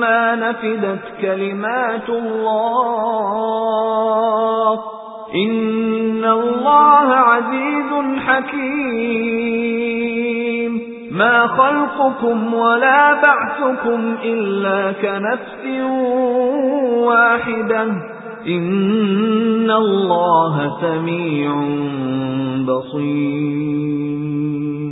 مَا نَفِدَتْ كَلِمَاتُ اللَّهِ إِنَّ اللَّهَ عَزِيزٌ حَكِيمٌ مَا خَلْقُكُمْ وَلَا بَعْثُكُمْ إِلَّا كَنَفْسٍ وَاحِدَةٍ إِنَّ اللَّهَ سَمِيعٌ بَصِيرٌ